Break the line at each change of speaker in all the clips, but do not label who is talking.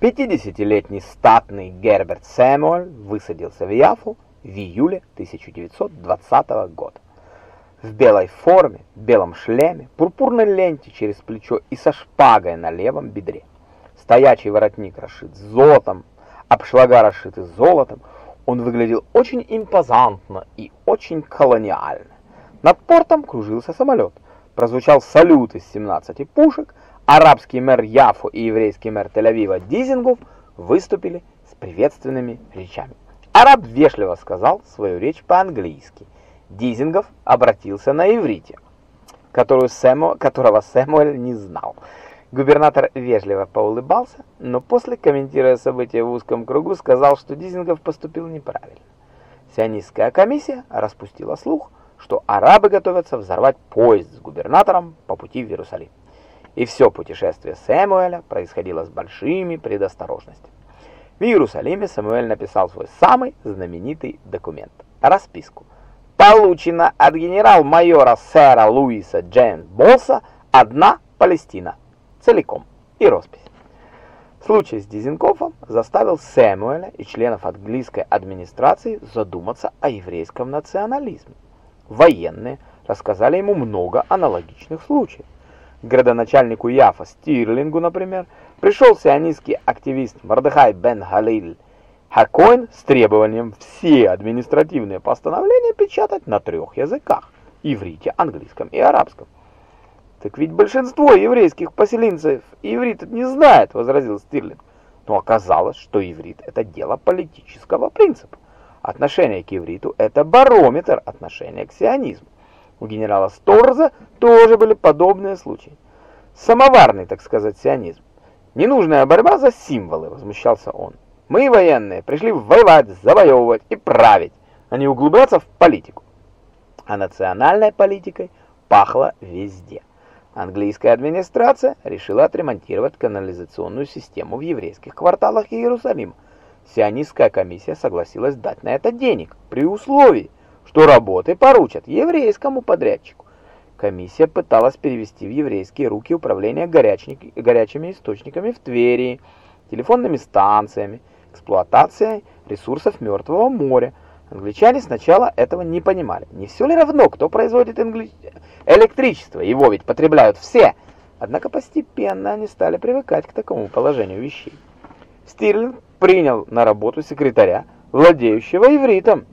50-летний статный Герберт Сэмюэль высадился в Яфу в июле 1920 года. В белой форме, белом шлеме, пурпурной ленте через плечо и со шпагой на левом бедре. Стоячий воротник расшит золотом, обшлага расшиты золотом, он выглядел очень импозантно и очень колониально. Над портом кружился самолет. Прозвучал салют из 17 пушек, арабский мэр Яфу и еврейский мэр Тель-Авива Дизингов выступили с приветственными речами. Араб вежливо сказал свою речь по-английски. Дизингов обратился на иврите, которую Сэму, которого Сэмуэль не знал. Губернатор вежливо поулыбался, но после, комментируя события в узком кругу, сказал, что Дизингов поступил неправильно. Сионистская комиссия распустила слух, что арабы готовятся взорвать поезд с губернатором по пути в Иерусалим. И все путешествие Сэмуэля происходило с большими предосторожностями. В Иерусалиме Самуэль написал свой самый знаменитый документ – расписку. Получена от генерал-майора сэра Луиса Джеймс Босса одна Палестина целиком и роспись. Случай с Дизенкофом заставил Сэмуэля и членов английской администрации задуматься о еврейском национализме. Военные рассказали ему много аналогичных случаев. Градоначальнику Яфа Стирлингу, например, пришел сионистский активист Мордехай бен Халиль Хакоин с требованием все административные постановления печатать на трех языках – иврите, английском и арабском. «Так ведь большинство еврейских поселенцев иврит не знает», — возразил Стирлинг. Но оказалось, что иврит — это дело политического принципа. Отношение к ивриту — это барометр отношения к сионизму. У генерала Сторза тоже были подобные случаи. Самоварный, так сказать, сионизм. Ненужная борьба за символы, возмущался он. Мы, военные, пришли воевать, завоевывать и править, а не углубляться в политику. А национальной политикой пахло везде. Английская администрация решила отремонтировать канализационную систему в еврейских кварталах Иерусалима. Сионистская комиссия согласилась дать на это денег, при условии, что работы поручат еврейскому подрядчику. Комиссия пыталась перевести в еврейские руки управление горячими источниками в Твери, телефонными станциями, эксплуатацией ресурсов Мертвого моря, Англичане сначала этого не понимали. Не все ли равно, кто производит ингли... электричество? Его ведь потребляют все. Однако постепенно они стали привыкать к такому положению вещей. Стирлинг принял на работу секретаря, владеющего ивритом.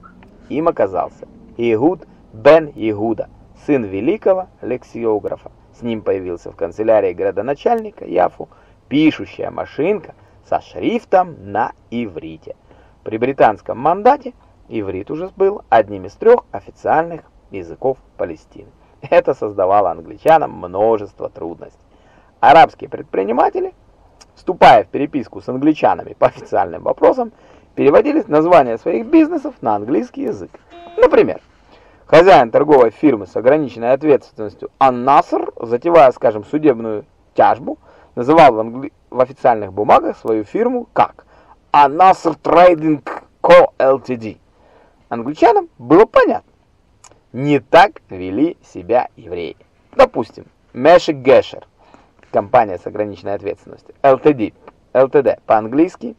Им оказался Игуд бен Игуда, сын великого лексиографа. С ним появился в канцелярии градоначальника Яфу пишущая машинка со шрифтом на иврите. При британском мандате Иврит уже был одним из трех официальных языков Палестины. Это создавало англичанам множество трудностей. Арабские предприниматели, вступая в переписку с англичанами по официальным вопросам, переводили названия своих бизнесов на английский язык. Например, хозяин торговой фирмы с ограниченной ответственностью Ан-Наср, затевая, скажем, судебную тяжбу, называл в, англи... в официальных бумагах свою фирму как Ан-Наср Trading Co. Ltd. Англичанам было понятно. Не так вели себя евреи. Допустим, Мешек Гешер, компания с ограниченной ответственностью, LTD, LTD по-английски,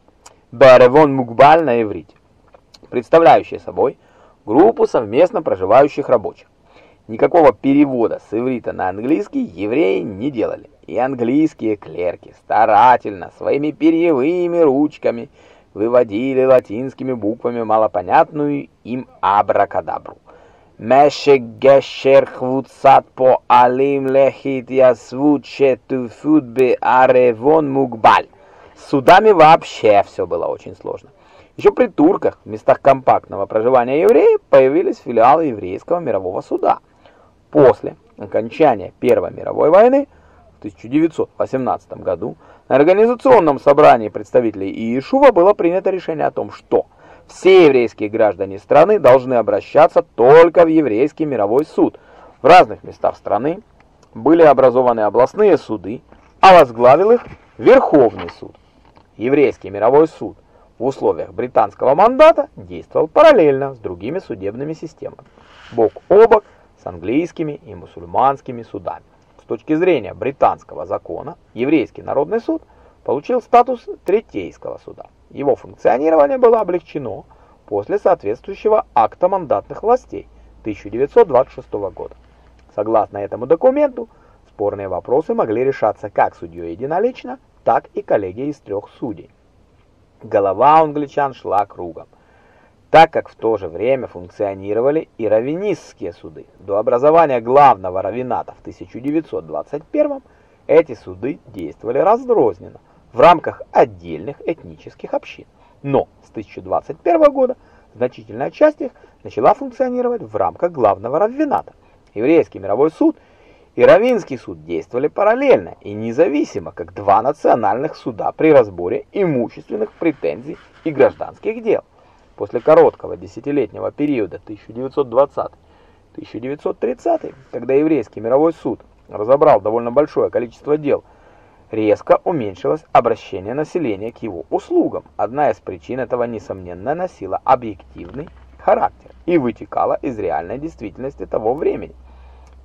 Беревон Мукбаль на иврите, представляющая собой группу совместно проживающих рабочих. Никакого перевода с иврита на английский евреи не делали, и английские клерки старательно своими перьевыми ручками выводили латинскими буквами малопонятную им абракадабру. Мешегешер хвуцат по алим лехит ясвут четуфут бе аревон мукбаль. С судами вообще все было очень сложно. Еще при турках, в местах компактного проживания евреев, появились филиалы еврейского мирового суда. После окончания Первой мировой войны в 1918 году на организационном собрании представителей Иешува было принято решение о том, что все еврейские граждане страны должны обращаться только в еврейский мировой суд. В разных местах страны были образованы областные суды, а возглавил их Верховный суд. Еврейский мировой суд в условиях британского мандата действовал параллельно с другими судебными системами, бок о бок с английскими и мусульманскими судами точки зрения британского закона, еврейский народный суд получил статус Третейского суда. Его функционирование было облегчено после соответствующего акта мандатных властей 1926 года. Согласно этому документу, спорные вопросы могли решаться как судьей единолично, так и коллегией из трех судей. Голова англичан шла кругом, так как в то же время функционировали и раввинистские суды. До образования главного раввината в 1921 эти суды действовали разрозненно в рамках отдельных этнических общин. Но с 1021 года значительная часть их начала функционировать в рамках главного раввината. Еврейский мировой суд – и Равинский суд действовали параллельно и независимо, как два национальных суда при разборе имущественных претензий и гражданских дел. После короткого десятилетнего периода 1920-1930, когда еврейский мировой суд разобрал довольно большое количество дел, резко уменьшилось обращение населения к его услугам. Одна из причин этого, несомненно, носила объективный характер и вытекала из реальной действительности того времени –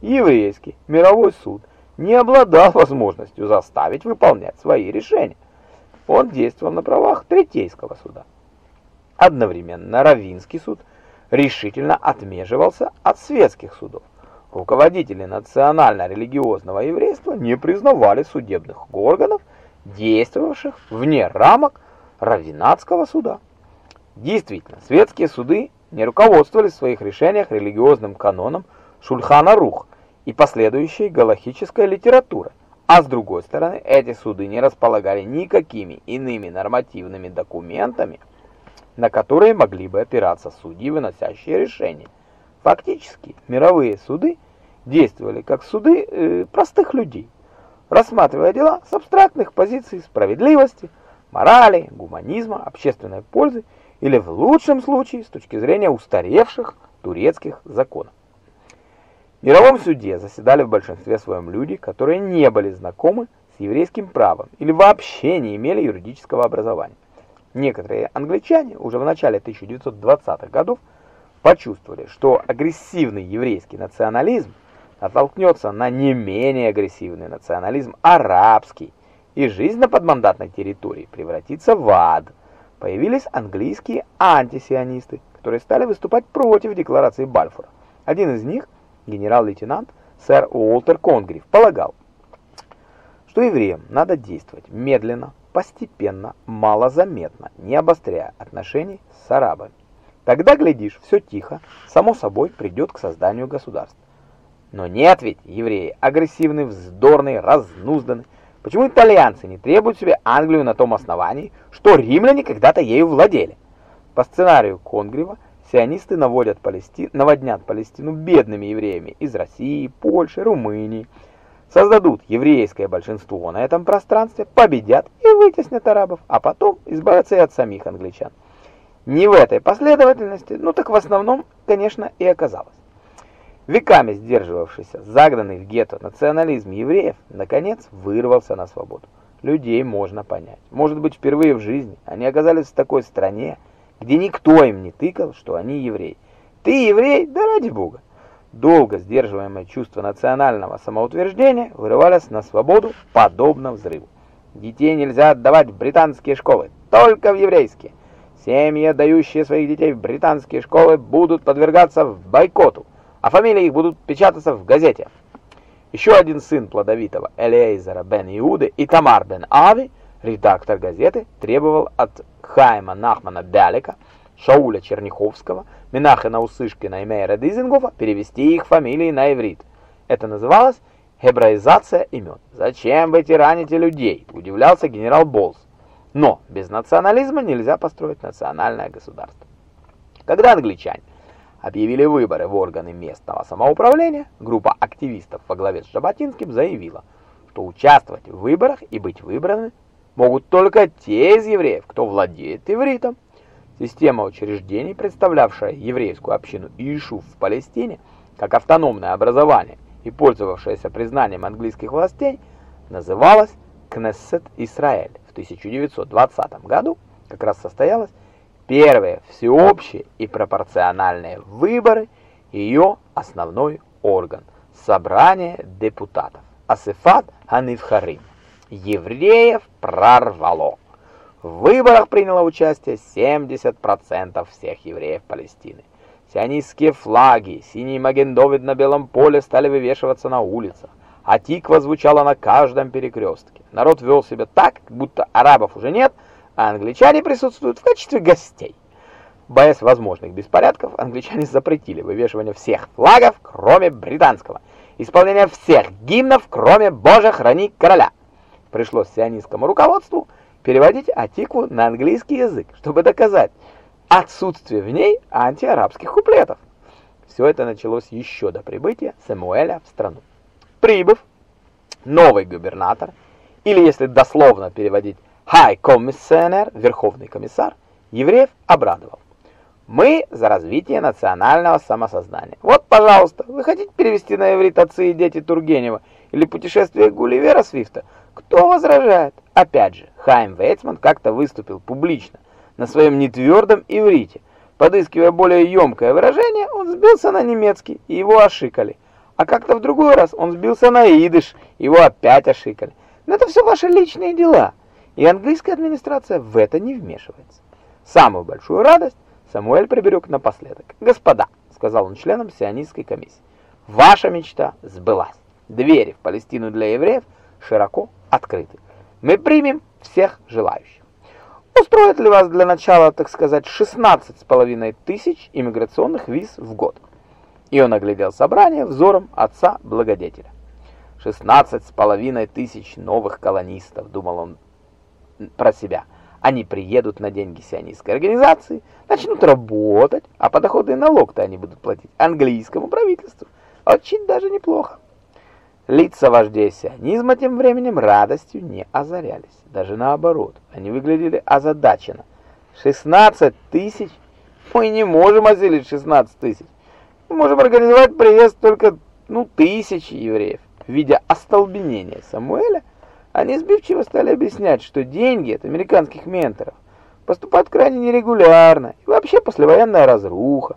еврейский мировой суд не обладал возможностью заставить выполнять свои решения. Он действовал на правах Третейского суда. Одновременно Равинский суд решительно отмеживался от светских судов. Руководители национально-религиозного еврейства не признавали судебных органов, действовавших вне рамок Равинатского суда. Действительно, светские суды не руководствовались в своих решениях религиозным каноном Шульхана Рух, и последующей галахической литературы. А с другой стороны, эти суды не располагали никакими иными нормативными документами, на которые могли бы опираться судьи, выносящие решения. Фактически, мировые суды действовали как суды э, простых людей, рассматривая дела с абстрактных позиций справедливости, морали, гуманизма, общественной пользы или в лучшем случае с точки зрения устаревших турецких законов. Мировом суде заседали в большинстве своем люди, которые не были знакомы с еврейским правом или вообще не имели юридического образования. Некоторые англичане уже в начале 1920-х годов почувствовали, что агрессивный еврейский национализм натолкнется на не менее агрессивный национализм арабский, и жизнь на подмандатной территории превратится в ад. Появились английские антисионисты, которые стали выступать против декларации Бальфура. Один из них генерал-лейтенант сэр Уолтер Конгриф полагал, что евреям надо действовать медленно, постепенно, малозаметно, не обостряя отношений с арабами. Тогда, глядишь, все тихо, само собой придет к созданию государства. Но нет ведь, евреи агрессивны, вздорные, разнузданы. Почему итальянцы не требуют себе Англию на том основании, что римляне когда-то ею владели? По сценарию Конгрива Сионисты наводят Палести... наводнят Палестину бедными евреями из России, Польши, Румынии, создадут еврейское большинство на этом пространстве, победят и вытеснят арабов, а потом избавятся и от самих англичан. Не в этой последовательности, ну так в основном, конечно, и оказалось. Веками сдерживавшийся, загнанный в гетто национализм евреев, наконец вырвался на свободу. Людей можно понять. Может быть, впервые в жизни они оказались в такой стране, где никто им не тыкал, что они евреи. Ты еврей? Да ради бога. Долго сдерживаемое чувство национального самоутверждения вырывались на свободу, подобно взрыву. Детей нельзя отдавать в британские школы, только в еврейские. Семьи, отдающие своих детей в британские школы, будут подвергаться бойкоту, а фамилии их будут печататься в газете. Еще один сын плодовитого Элейзера бен Иуды и Тамар бен Ави – Редактор газеты требовал от Хайма Нахмана Бялика, Шауля Черняховского, Минахена Усышкина и Мейера Дизингофа перевести их фамилии на иврит. Это называлось гебраизация имен. «Зачем вы тираните людей?» – удивлялся генерал Болс. Но без национализма нельзя построить национальное государство. Когда англичане объявили выборы в органы местного самоуправления, группа активистов во главе с Жаботинским заявила, что участвовать в выборах и быть выбранными могут только те из евреев, кто владеет ивритом. Система учреждений, представлявшая еврейскую общину Иешув в Палестине как автономное образование и пользовавшаяся признанием английских властей, называлась Кнессет Исраэль. В 1920 году как раз состоялось первые всеобщие и пропорциональные выборы ее основной орган – Собрание депутатов, Асифат Ханифхарим. Евреев прорвало. В выборах приняло участие 70% всех евреев Палестины. Сионистские флаги, синий магендовид на белом поле стали вывешиваться на улицах, а тиква звучала на каждом перекрестке. Народ вел себя так, будто арабов уже нет, а англичане присутствуют в качестве гостей. Боясь возможных беспорядков, англичане запретили вывешивание всех флагов, кроме британского, исполнение всех гимнов, кроме «Боже, храни короля». Пришлось сионистскому руководству переводить Атику на английский язык, чтобы доказать отсутствие в ней антиарабских куплетов. Все это началось еще до прибытия Самуэля в страну. Прибыв, новый губернатор, или если дословно переводить «High Commissioner», верховный комиссар, евреев обрадовал. Мы за развитие национального самосознания. Вот, пожалуйста, вы хотите перевести на иврит «Отцы и дети Тургенева» или «Путешествие Гулливера Свифта»? Кто возражает? Опять же, Хайм Вейцман как-то выступил публично на своем нетвердом иврите. Подыскивая более емкое выражение, он сбился на немецкий, и его ошикали. А как-то в другой раз он сбился на идыш, его опять ошикали. Но это все ваши личные дела, и английская администрация в это не вмешивается. Самую большую радость Самуэль приберег напоследок. «Господа», — сказал он членам сионистской комиссии, — «ваша мечта сбылась. Двери в Палестину для евреев широко открыты. Мы примем всех желающих. Устроит ли вас для начала, так сказать, 16 с половиной тысяч иммиграционных виз в год? И он оглядел собрание взором отца-благодетеля. 16 с половиной тысяч новых колонистов, думал он про себя. Они приедут на деньги сионистской организации, начнут работать, а подоходный налог-то они будут платить английскому правительству. Очень даже неплохо. Лица вождей сионизма тем временем радостью не озарялись. Даже наоборот, они выглядели озадаченно. 16 тысяч? Мы не можем осилить 16 тысяч. Мы можем организовать приезд только, ну, тысячи евреев. Видя остолбенение Самуэля, они сбивчиво стали объяснять, что деньги от американских менторов поступают крайне нерегулярно, и вообще послевоенная разруха.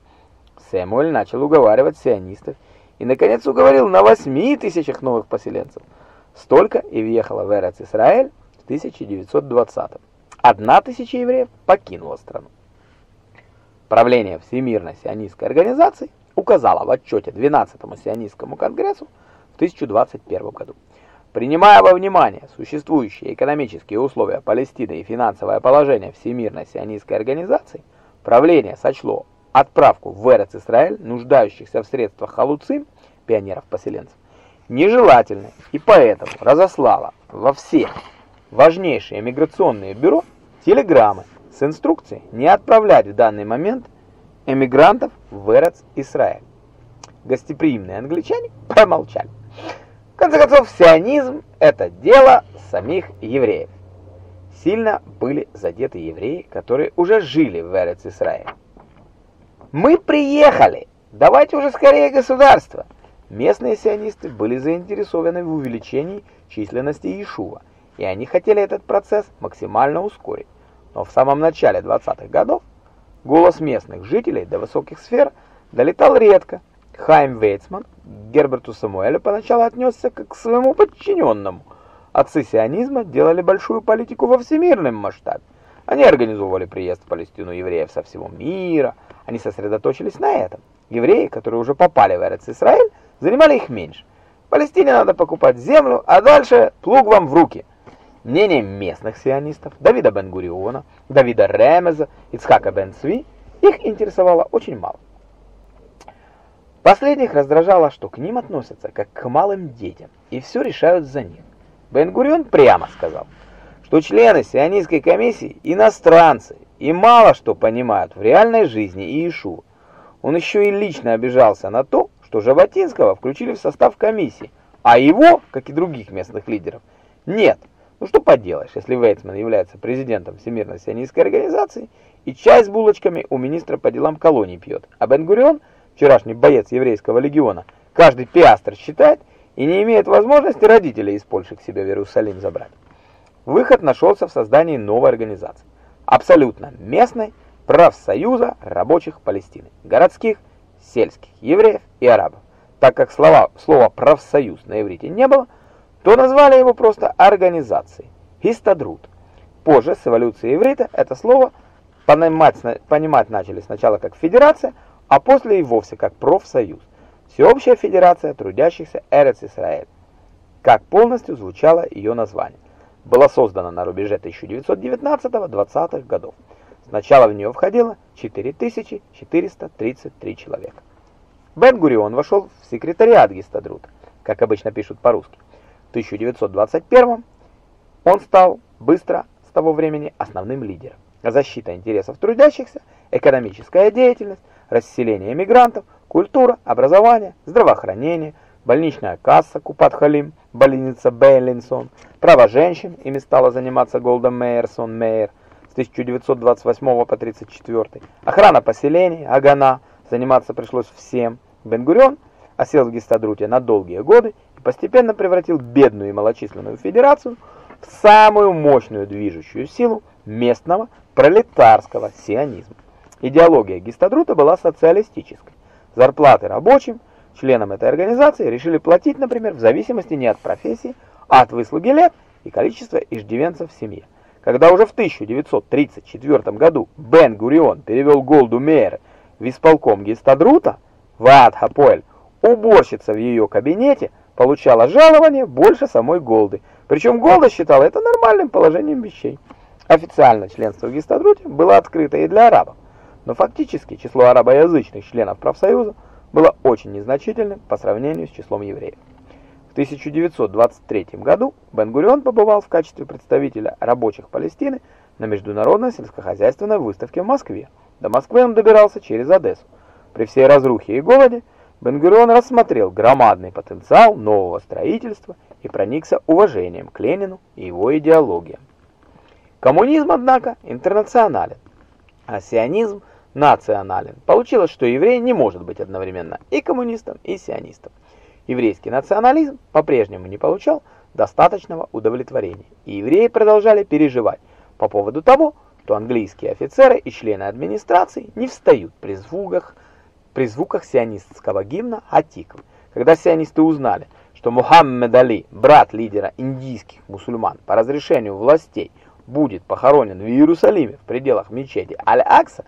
Сэмуэль начал уговаривать сионистов и, наконец, уговорил на 8 тысячах новых поселенцев. Столько и въехало в Эрец-Исраэль в 1920 -м. Одна тысяча евреев покинула страну. Правление Всемирной сионистской организации указало в отчете 12-му сионистскому конгрессу в 1021 году. Принимая во внимание существующие экономические условия Палестины и финансовое положение Всемирной сионистской организации, правление сочло отправку в Эрец-Исраэль нуждающихся в средствах халуцим, пионеров-поселенцев, нежелательной и поэтому разослала во все важнейшие миграционные бюро телеграммы с инструкцией не отправлять в данный момент эмигрантов в Эрец-Исраэль. Гостеприимные англичане промолчали. В конце концов, сионизм – это дело самих евреев. Сильно были задеты евреи, которые уже жили в Эрец-Исраэль. «Мы приехали! Давайте уже скорее государство!» Местные сионисты были заинтересованы в увеличении численности Иешува, и они хотели этот процесс максимально ускорить. Но в самом начале 20-х годов голос местных жителей до высоких сфер долетал редко. Хайм Вейцман к Герберту Самуэлю поначалу отнесся как к своему подчиненному. Отцы сионизма делали большую политику во всемирном масштабе. Они организовывали приезд в Палестину евреев со всего мира – они сосредоточились на этом. Евреи, которые уже попали в Эрец-Исраэль, занимали их меньше. Палестине надо покупать землю, а дальше плуг вам в руки. Мнение местных сионистов, Давида Бен-Гуриона, Давида Ремеза, Ицхака Бен-Цви, их интересовало очень мало. Последних раздражало, что к ним относятся как к малым детям, и все решают за них. Бен-Гурион прямо сказал, что члены сионистской комиссии – иностранцы, и мало что понимают в реальной жизни Иешуа. Он еще и лично обижался на то, что Жаботинского включили в состав комиссии, а его, как и других местных лидеров, нет. Ну что поделаешь, если Вейцман является президентом Всемирной сионистской организации и чай с булочками у министра по делам колоний пьет, а Бен-Гурион, вчерашний боец еврейского легиона, каждый пиастр считает и не имеет возможности родителей из Польши к себе в Иерусалим забрать. Выход нашелся в создании новой организации абсолютно местной профсоюза рабочих Палестины, городских, сельских, евреев и арабов. Так как слова, слова «профсоюз» на иврите не было, то назвали его просто организацией – Хистадрут. Позже, с эволюцией иврита, это слово понимать, понимать начали сначала как федерация, а после и вовсе как профсоюз. Всеобщая федерация трудящихся Эрец-Исраэль. Как полностью звучало ее название. Была создана на рубеже 1919-20-х годов. Сначала в нее входило 4433 человека. Бен-Гурион вошел в секретариат Гистадрута, как обычно пишут по-русски. В 1921 он стал быстро с того времени основным лидером. Защита интересов трудящихся, экономическая деятельность, расселение мигрантов, культура, образование, здравоохранение, больничная касса Купат-Халим, больница Бейлинсон, право женщин, ими стала заниматься Голда Мейерсон Мейер с 1928 по 1934, охрана поселений, Агана, заниматься пришлось всем. Бен-Гурион осел в Гистадруте на долгие годы и постепенно превратил бедную и малочисленную федерацию в самую мощную движущую силу местного пролетарского сионизма. Идеология Гистадрута была социалистической. Зарплаты рабочим, членам этой организации решили платить, например, в зависимости не от профессии, а от выслуги лет и количества иждивенцев в семье. Когда уже в 1934 году Бен-Гурион перевел Голду Мейер в исполком Гистадрута, Ваад Хапоэль, уборщица в ее кабинете, получала жалование больше самой Голды. Причем Голда считала это нормальным положением вещей. Официально членство в Гистадруте было открыто и для арабов, но фактически число арабоязычных членов профсоюза было очень незначительным по сравнению с числом евреев. В 1923 году Бен-Гурион побывал в качестве представителя рабочих Палестины на международной сельскохозяйственной выставке в Москве. До Москвы он добирался через Одессу. При всей разрухе и голоде Бен-Гурион рассмотрел громадный потенциал нового строительства и проникся уважением к Ленину и его идеологиям. Коммунизм, однако, интернационален, а сионизм национален. Получилось, что еврей не может быть одновременно и коммунистом, и сионистом. Еврейский национализм по-прежнему не получал достаточного удовлетворения, и евреи продолжали переживать по поводу того, что английские офицеры и члены администрации не встают при звуках, при звуках сионистского гимна Атиквы. Когда сионисты узнали, что Мухаммед Али, брат лидера индийских мусульман, по разрешению властей будет похоронен в Иерусалиме в пределах мечети Аль-Акса,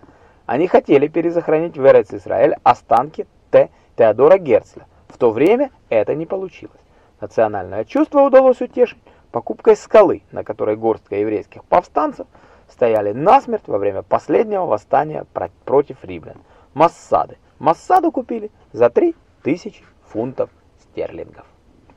они хотели перезахоронить в Эрец-Исраэль останки Т. Теодора Герцля. В то время это не получилось. Национальное чувство удалось утешить покупкой скалы, на которой горстка еврейских повстанцев стояли насмерть во время последнего восстания против римлян. Массады. Массаду купили за 3000 фунтов стерлингов.